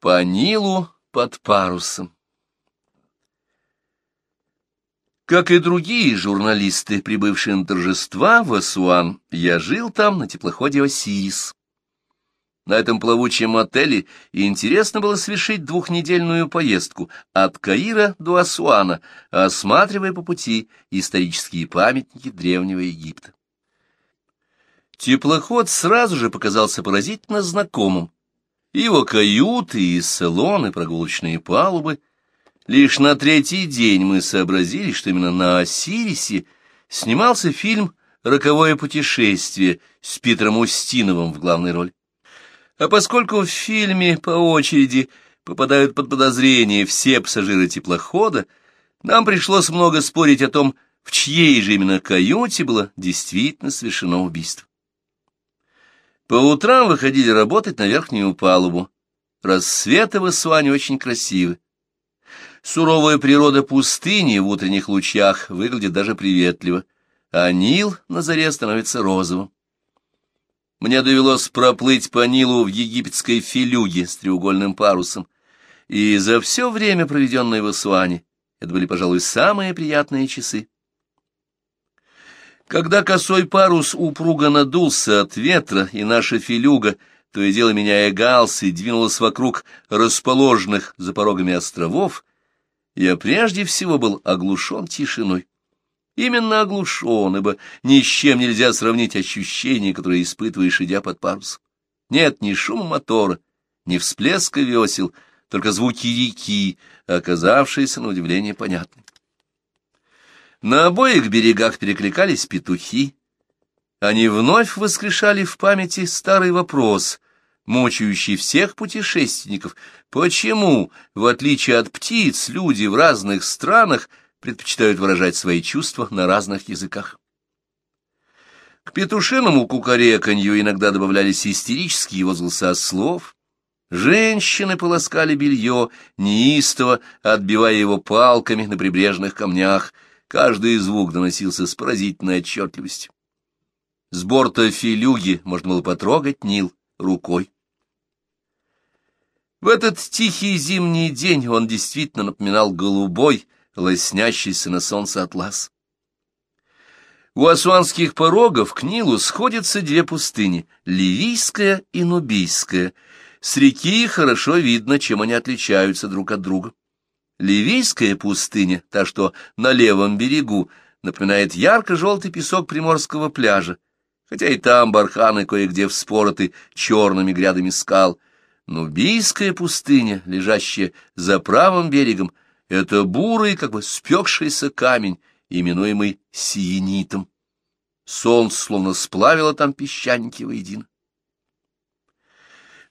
По Нилу под парусом. Как и другие журналисты, прибывшие на торжества в Асуан, я жил там на теплоходе «Осирис». На этом плавучем отеле интересно было совершить двухнедельную поездку от Каира до Асуана, осматривая по пути исторические памятники Древнего Египта. Теплоход сразу же показался поразительно знакомым, его каюты и салоны, прогулочные палубы. Лишь на третий день мы сообразили, что именно на Осирисе снимался фильм «Роковое путешествие» с Питером Устиновым в главной роли. А поскольку в фильме по очереди попадают под подозрение все пассажиры теплохода, нам пришлось много спорить о том, в чьей же именно каюте было действительно совершено убийство. По утрам выходили работать на верхнюю палубу. Рассветы в Исуане очень красивы. Суровая природа пустыни в утренних лучах выглядит даже приветливо, а Нил на заре становится розовым. Мне довелось проплыть по Нилу в египетской филюге с треугольным парусом, и за все время, проведенное в Исуане, это были, пожалуй, самые приятные часы. Когда косой парус упруго надулся от ветра, и наша филюга, то и дело меняя галс, и двинулась вокруг расположенных за порогами островов, я прежде всего был оглушен тишиной. Именно оглушен, ибо ни с чем нельзя сравнить ощущения, которые испытываешь, идя под парусом. Нет ни шума мотора, ни всплеска весел, только звуки реки, оказавшиеся на удивление понятными. На обоих берегах перекликались петухи. Они вновь воскрешали в памяти старый вопрос, мучающий всех путешественников. Почему, в отличие от птиц, люди в разных странах предпочитают выражать свои чувства на разных языках? К петушиному кукареканью иногда добавлялись истерические возгласы ослов. Женщины полоскали белье, неистово отбивая его палками на прибрежных камнях — Каждый звук доносился с поразительной отчетливостью. С борта филюги можно было потрогать Нил рукой. В этот тихий зимний день он действительно напоминал голубой, лоснящийся на солнце атлас. У асуанских порогов к Нилу сходятся две пустыни — Ливийская и Нубийская. С реки хорошо видно, чем они отличаются друг от друга. Ливийская пустыня, та, что на левом берегу, напоминает ярко-желтый песок приморского пляжа, хотя и там барханы кое-где вспороты черными грядами скал. Нубийская пустыня, лежащая за правым берегом, это бурый, как бы спекшийся камень, именуемый сиенитом. Солнце словно сплавило там песчаники воедино.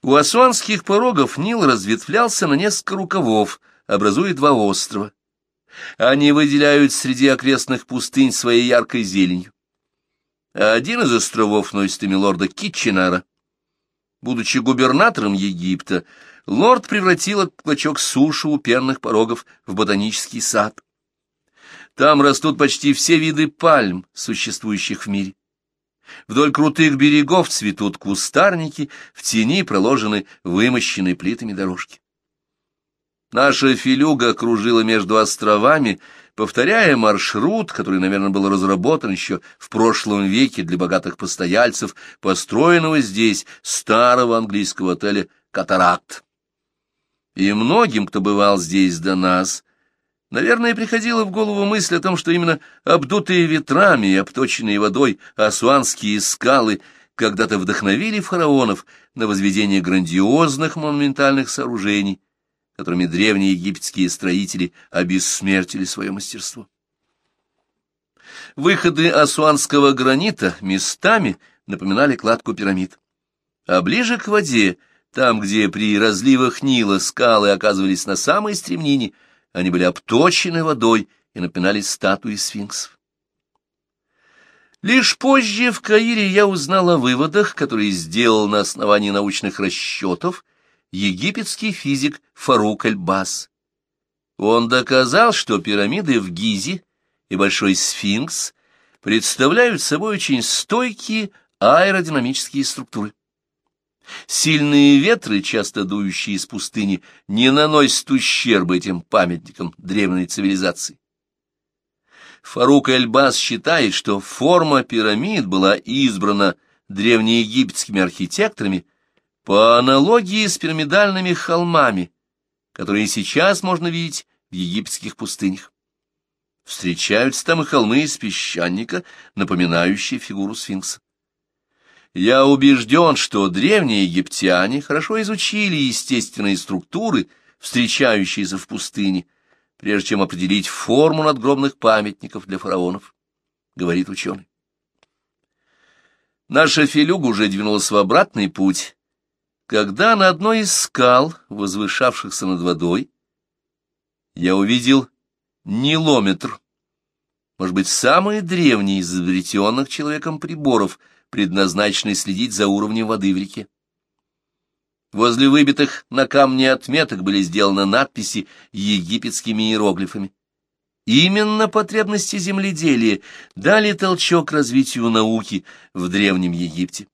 У асуанских порогов Нил разветвлялся на несколько рукавов — образуя два острова. Они выделяют среди окрестных пустынь своей яркой зеленью. Один из островов носит имя лорда Китченара. Будучи губернатором Египта, лорд превратил этот клочок суши у пенных порогов в ботанический сад. Там растут почти все виды пальм, существующих в мире. Вдоль крутых берегов цветут кустарники, в тени проложены вымощенные плитами дорожки. Наша филюга кружила между островами, повторяя маршрут, который, наверное, был разработан еще в прошлом веке для богатых постояльцев, построенного здесь старого английского отеля «Катаракт». И многим, кто бывал здесь до нас, наверное, приходила в голову мысль о том, что именно обдутые ветрами и обточенные водой асуанские скалы когда-то вдохновили фараонов на возведение грандиозных монументальных сооружений, которыми древние египетские строители обессмертили свое мастерство. Выходы асуанского гранита местами напоминали кладку пирамид. А ближе к воде, там, где при разливах Нила скалы оказывались на самой стремнине, они были обточены водой и напоминали статуи сфинксов. Лишь позже в Каире я узнал о выводах, которые сделал на основании научных расчетов египетский физик Фарук Эль-Бас. Он доказал, что пирамиды в Гизе и Большой сфинкс представляют собой очень стойкие аэродинамические структуры. Сильные ветры, часто дующие из пустыни, не наносят ущерба этим памятникам древней цивилизации. Фарук Эльбас считает, что форма пирамид была избрана древнеегипетскими архитекторами по аналогии с пирамидальными холмами, которые сейчас можно видеть в египетских пустынях. Встречаются там и холмы из песчаника, напоминающие фигуру сфинкса. Я убежден, что древние египтяне хорошо изучили естественные структуры, встречающиеся в пустыне, прежде чем определить форму надгробных памятников для фараонов, говорит ученый. Наша филюга уже двинулась в обратный путь, когда на одной из скал, возвышавшихся над водой, я увидел нилометр, может быть, самый древний из изобретенных человеком приборов, предназначенный следить за уровнем воды в реке. Возле выбитых на камне отметок были сделаны надписи египетскими иероглифами. Именно потребности земледелия дали толчок развитию науки в Древнем Египте.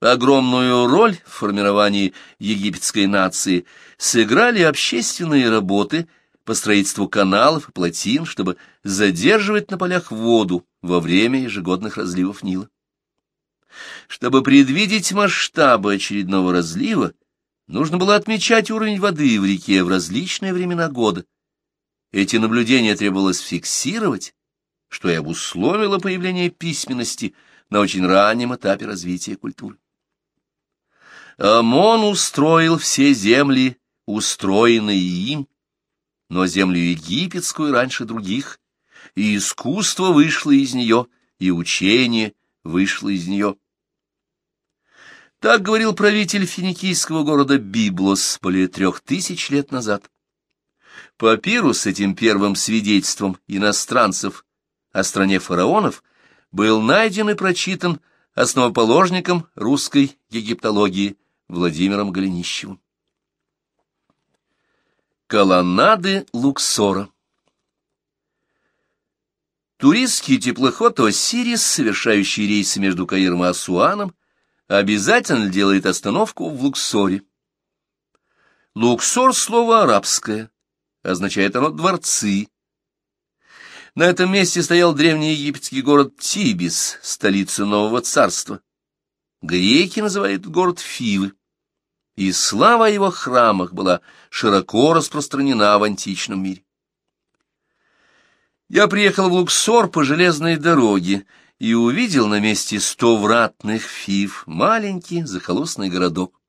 Огромную роль в формировании египетской нации сыграли общественные работы по строительству каналов и плотин, чтобы задерживать на полях воду во время ежегодных разливов Нила. Чтобы предвидеть масштабы очередного разлива, нужно было отмечать уровень воды в реке в различные времена года. Эти наблюдения требовалось фиксировать, что и обусловило появление письменности на очень раннем этапе развития культуры. Амон устроил все земли, устроенные им, но землю египетскую раньше других, и искусство вышло из нее, и учение вышло из нее. Так говорил правитель финикийского города Библос более трех тысяч лет назад. Папирус с этим первым свидетельством иностранцев о стране фараонов был найден и прочитан основоположником русской египтологии Владимиром Голенищевым. Колоннады Луксора Туристский теплоход «Осирис», совершающий рейсы между Каиром и Асуаном, обязательно делает остановку в Луксоре. Луксор — слово арабское, означает оно «дворцы». На этом месте стоял древний египетский город Тибис, столица нового царства. Греки называют город Фивы, и слава о его храмах была широко распространена в античном мире. Я приехал в Луксор по железной дороге и увидел на месте сто вратных Фив маленький захолустный городок.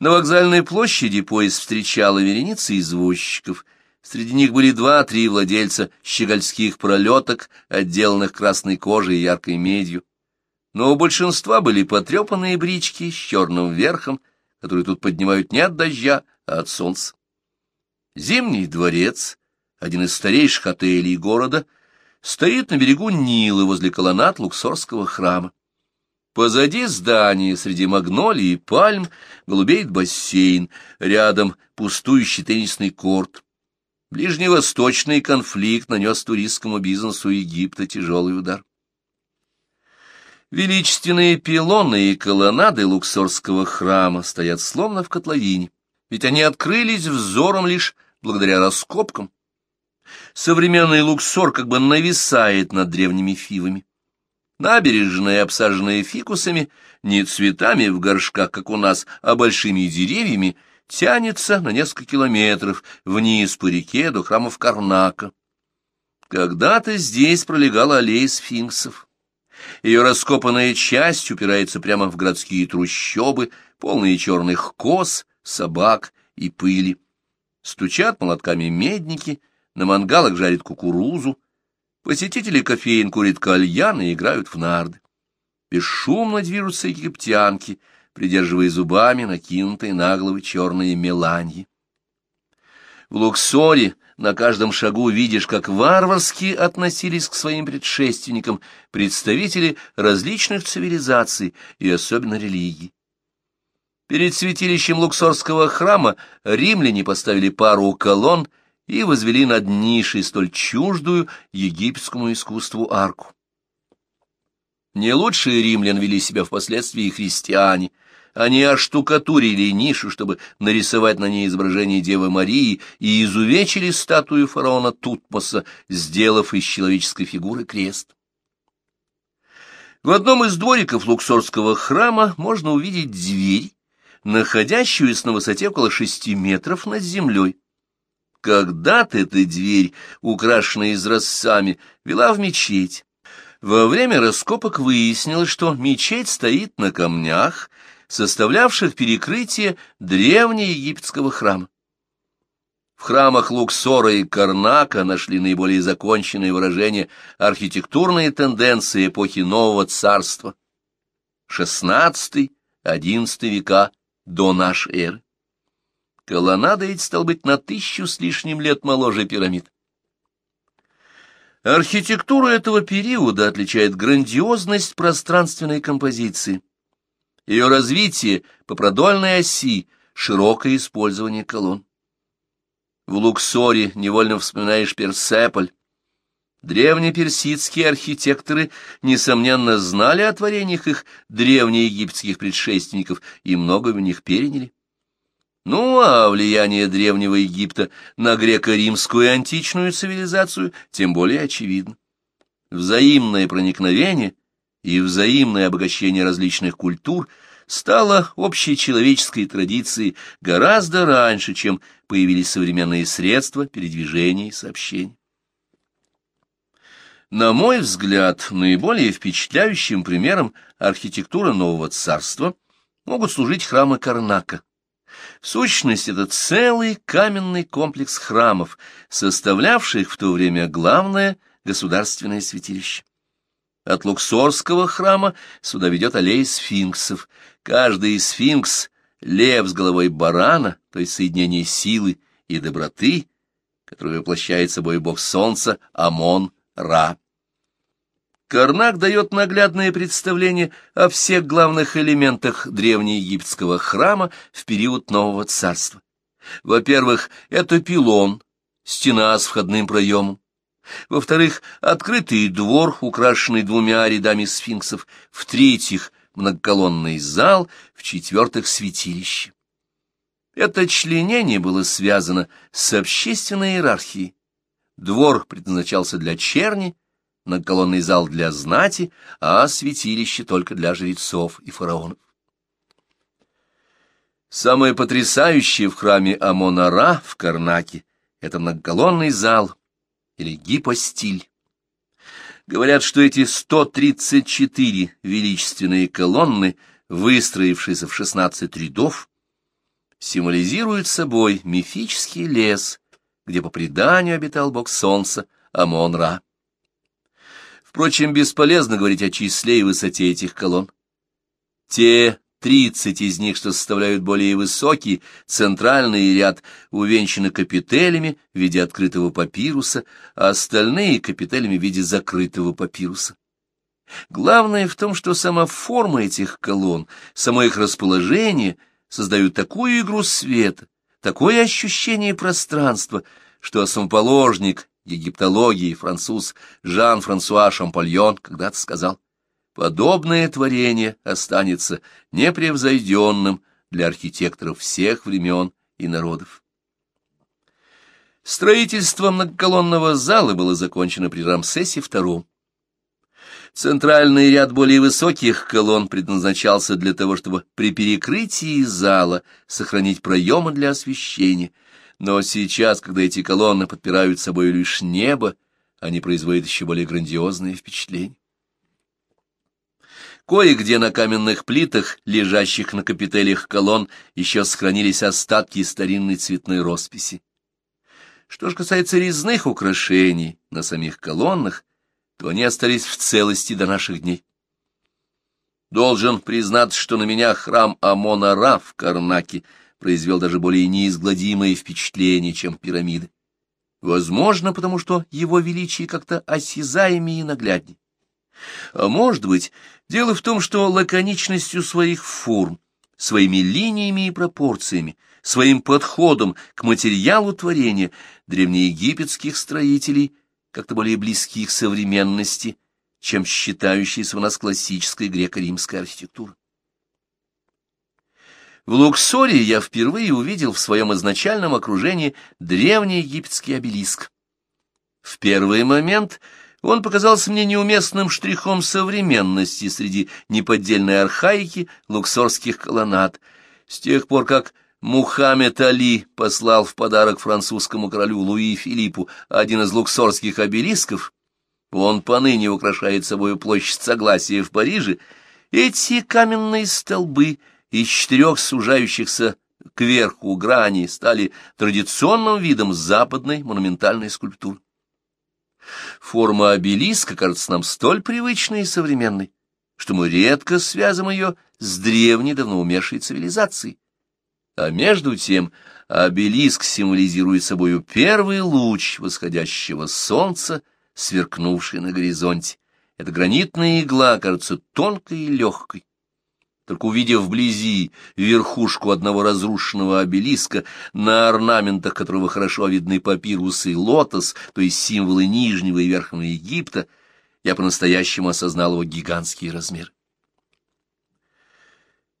На вокзальной площади поезд встречала вереница извозчиков. Среди них были два-три владельца щегольских пролеток, отделанных красной кожей и яркой медью но у большинства были потрепанные брички с черным верхом, которые тут поднимают не от дождя, а от солнца. Зимний дворец, один из старейших отелей города, стоит на берегу Нилы возле колоннад Луксорского храма. Позади здания, среди магнолий и пальм, голубеет бассейн, рядом пустующий теннисный корт. Ближневосточный конфликт нанес туристскому бизнесу Египта тяжелый удар. Величественные пилоны и колоннады Луксорского храма стоят словно в котловине, ведь они открылись взором лишь благодаря раскопкам. Современный Луксор как бы нависает над древними фивами. Набережная, обсаженная фикусами, не цветами в горшках, как у нас, а большими деревьями, тянется на несколько километров вниз по реке до храмов Карнака. Когда-то здесь пролегала аллея сфинксов. Ее раскопанная часть упирается прямо в городские трущобы, полные черных коз, собак и пыли. Стучат молотками медники, на мангалах жарят кукурузу. Посетители кофеин курят кальян и играют в нарды. Бесшумно движутся египтянки, придерживая зубами накинутые на головы черные меланьи. В Луксоре на каждом шагу видишь, как варварски относились к своим предшественникам представители различных цивилизаций и особенно религий. Перед святилищем Луксорского храма римляне поставили пару колонн и возвели над нишей столь чуждую египетскому искусству арку. Не лучшие римлян вели себя впоследствии христиане. Они оштукатурили нишу, чтобы нарисовать на ней изображение Девы Марии, и изувечили статую фараона Тутмоса, сделав из человеческой фигуры крест. В одном из двориков Луксорского храма можно увидеть дверь, находящуюся на высоте около шести метров над землей. Когда-то эта дверь, украшенная изразцами, вела в мечеть. Во время раскопок выяснилось, что мечеть стоит на камнях, составлявших перекрытие древнеегипетского храма. В храмах Луксора и Карнака нашли наиболее законченные выражения архитектурные тенденции эпохи Нового Царства, XVI-XI века до нашей эры. Колоннада эти стал быть на тысячу с лишним лет моложе пирамид. Архитектуру этого периода отличает грандиозность пространственной композиции, ее развитие по продольной оси, широкое использование колонн. В Луксоре невольно вспоминаешь Персеполь. Древнеперсидские архитекторы, несомненно, знали о творениях их древнеегипетских предшественников и многое в них переняли. Ну, а влияние Древнего Египта на греко-римскую античную цивилизацию тем более очевидно. Взаимное проникновение и взаимное обогащение различных культур стало общей человеческой традицией гораздо раньше, чем появились современные средства передвижения и сообщений. На мой взгляд, наиболее впечатляющим примером архитектуры нового царства могут служить храмы Карнака. В сущности, это целый каменный комплекс храмов, составлявших в то время главное государственное святилище. От Луксорского храма сюда ведет аллея сфинксов. Каждый сфинкс — лев с головой барана, то есть соединение силы и доброты, который воплощает собой бог солнца Амон-Ра. Карнак дает наглядное представление о всех главных элементах древнеегипетского храма в период Нового Царства. Во-первых, это пилон, стена с входным проемом. Во-вторых, открытый двор, украшенный двумя рядами сфинксов. В-третьих, многоколонный зал. В-четвертых, святилище. Это членение было связано с общественной иерархией. Двор предназначался для черни, многоколонный зал для знати, а святилище только для жрецов и фараонов. Самое потрясающее в храме Амона-Ра в Карнаке — это многоколонный зал или гипостиль. Говорят, что эти 134 величественные колонны, выстроившиеся в 16 рядов, символизируют собой мифический лес, где по преданию обитал бог солнца Амон-Ра. Впрочем, бесполезно говорить о числе и высоте этих колонн. Те тридцать из них, что составляют более высокий центральный ряд, увенчаны капителями в виде открытого папируса, а остальные — капителями в виде закрытого папируса. Главное в том, что сама форма этих колонн, само их расположение создают такую игру света, такое ощущение пространства, что основоположник египтологии француз Жан-Франсуа Шампольон когда-то сказал, «Подобное творение останется непревзойденным для архитекторов всех времен и народов». Строительство многоколонного зала было закончено при Рамсесе II. Центральный ряд более высоких колонн предназначался для того, чтобы при перекрытии зала сохранить проемы для освещения – но сейчас, когда эти колонны подпирают собой лишь небо, они производят еще более грандиозное впечатление. Кое-где на каменных плитах, лежащих на капителях колонн, еще сохранились остатки старинной цветной росписи. Что же касается резных украшений на самих колоннах, то они остались в целости до наших дней. Должен признаться, что на меня храм Амона-Ра в Карнаке — произвел даже более неизгладимое впечатление, чем пирамиды. Возможно, потому что его величие как-то осязаемее и нагляднее. А может быть, дело в том, что лаконичностью своих форм, своими линиями и пропорциями, своим подходом к материалу творения древнеегипетских строителей как-то более близки к современности, чем считающиеся у нас классической греко-римской архитектурой. В Луксоре я впервые увидел в своем изначальном окружении древний египетский обелиск. В первый момент он показался мне неуместным штрихом современности среди неподдельной архаики луксорских колоннад. С тех пор, как Мухаммед Али послал в подарок французскому королю Луи Филиппу один из луксорских обелисков, он поныне украшает собою площадь Согласия в Париже, эти каменные столбы из четырех сужающихся кверху грани стали традиционным видом западной монументальной скульптуры. Форма обелиска кажется нам столь привычной и современной, что мы редко связываем ее с древней, давно умершей цивилизацией. А между тем обелиск символизирует собою первый луч восходящего солнца, сверкнувший на горизонте. Эта гранитная игла кажется тонкой и легкой. Только увидев вблизи верхушку одного разрушенного обелиска, на орнаментах которого хорошо видны папирусы и лотос, то есть символы Нижнего и Верхнего Египта, я по-настоящему осознал его гигантские размеры.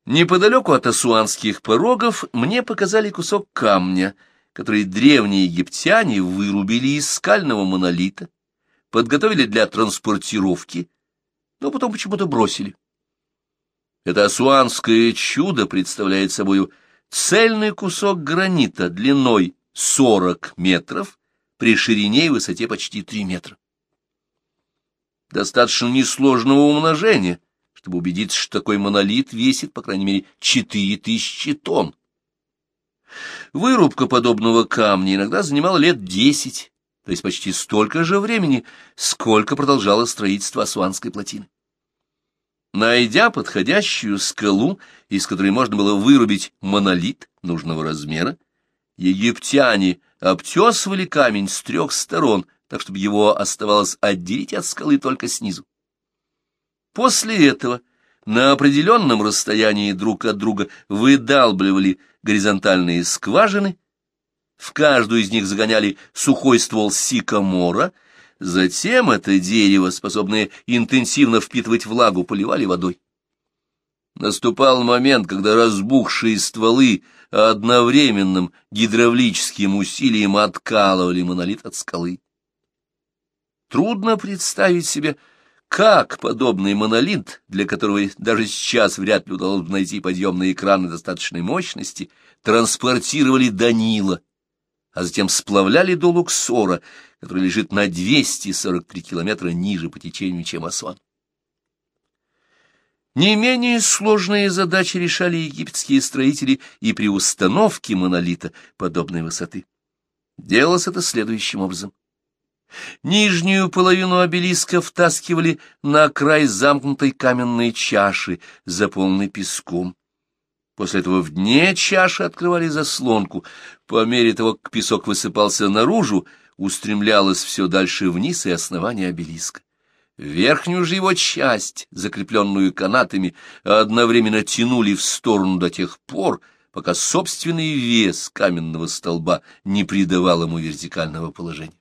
Неподалеку от асуанских порогов мне показали кусок камня, который древние египтяне вырубили из скального монолита, подготовили для транспортировки, но потом почему-то бросили. Это асуанское чудо представляет собою цельный кусок гранита длиной 40 метров при ширине и высоте почти 3 метра. Достаточно несложного умножения, чтобы убедиться, что такой монолит весит, по крайней мере, 4000 тонн. Вырубка подобного камня иногда занимала лет 10, то есть почти столько же времени, сколько продолжало строительство Асуанской плотины. Найдя подходящую скалу, из которой можно было вырубить монолит нужного размера, египтяне обтесывали камень с трех сторон, так чтобы его оставалось отделить от скалы только снизу. После этого на определенном расстоянии друг от друга выдалбливали горизонтальные скважины, в каждую из них загоняли сухой ствол сикамора — Затем это дерево, способное интенсивно впитывать влагу, поливали водой. Наступал момент, когда разбухшие стволы одновременным гидравлическим усилием откалывали монолит от скалы. Трудно представить себе, как подобный монолит, для которого даже сейчас вряд ли удалось бы найти подъемные экраны достаточной мощности, транспортировали до Нила, а затем сплавляли до Луксора, который лежит на 243 километра ниже по течению, чем Асуан. Не менее сложные задачи решали египетские строители и при установке монолита подобной высоты. Делалось это следующим образом. Нижнюю половину обелиска втаскивали на край замкнутой каменной чаши, заполненной песком. После этого в дне чаши открывали заслонку. По мере того, как песок высыпался наружу, устремлялось все дальше вниз и основание обелиска. Верхнюю же его часть, закрепленную канатами, одновременно тянули в сторону до тех пор, пока собственный вес каменного столба не придавал ему вертикального положения.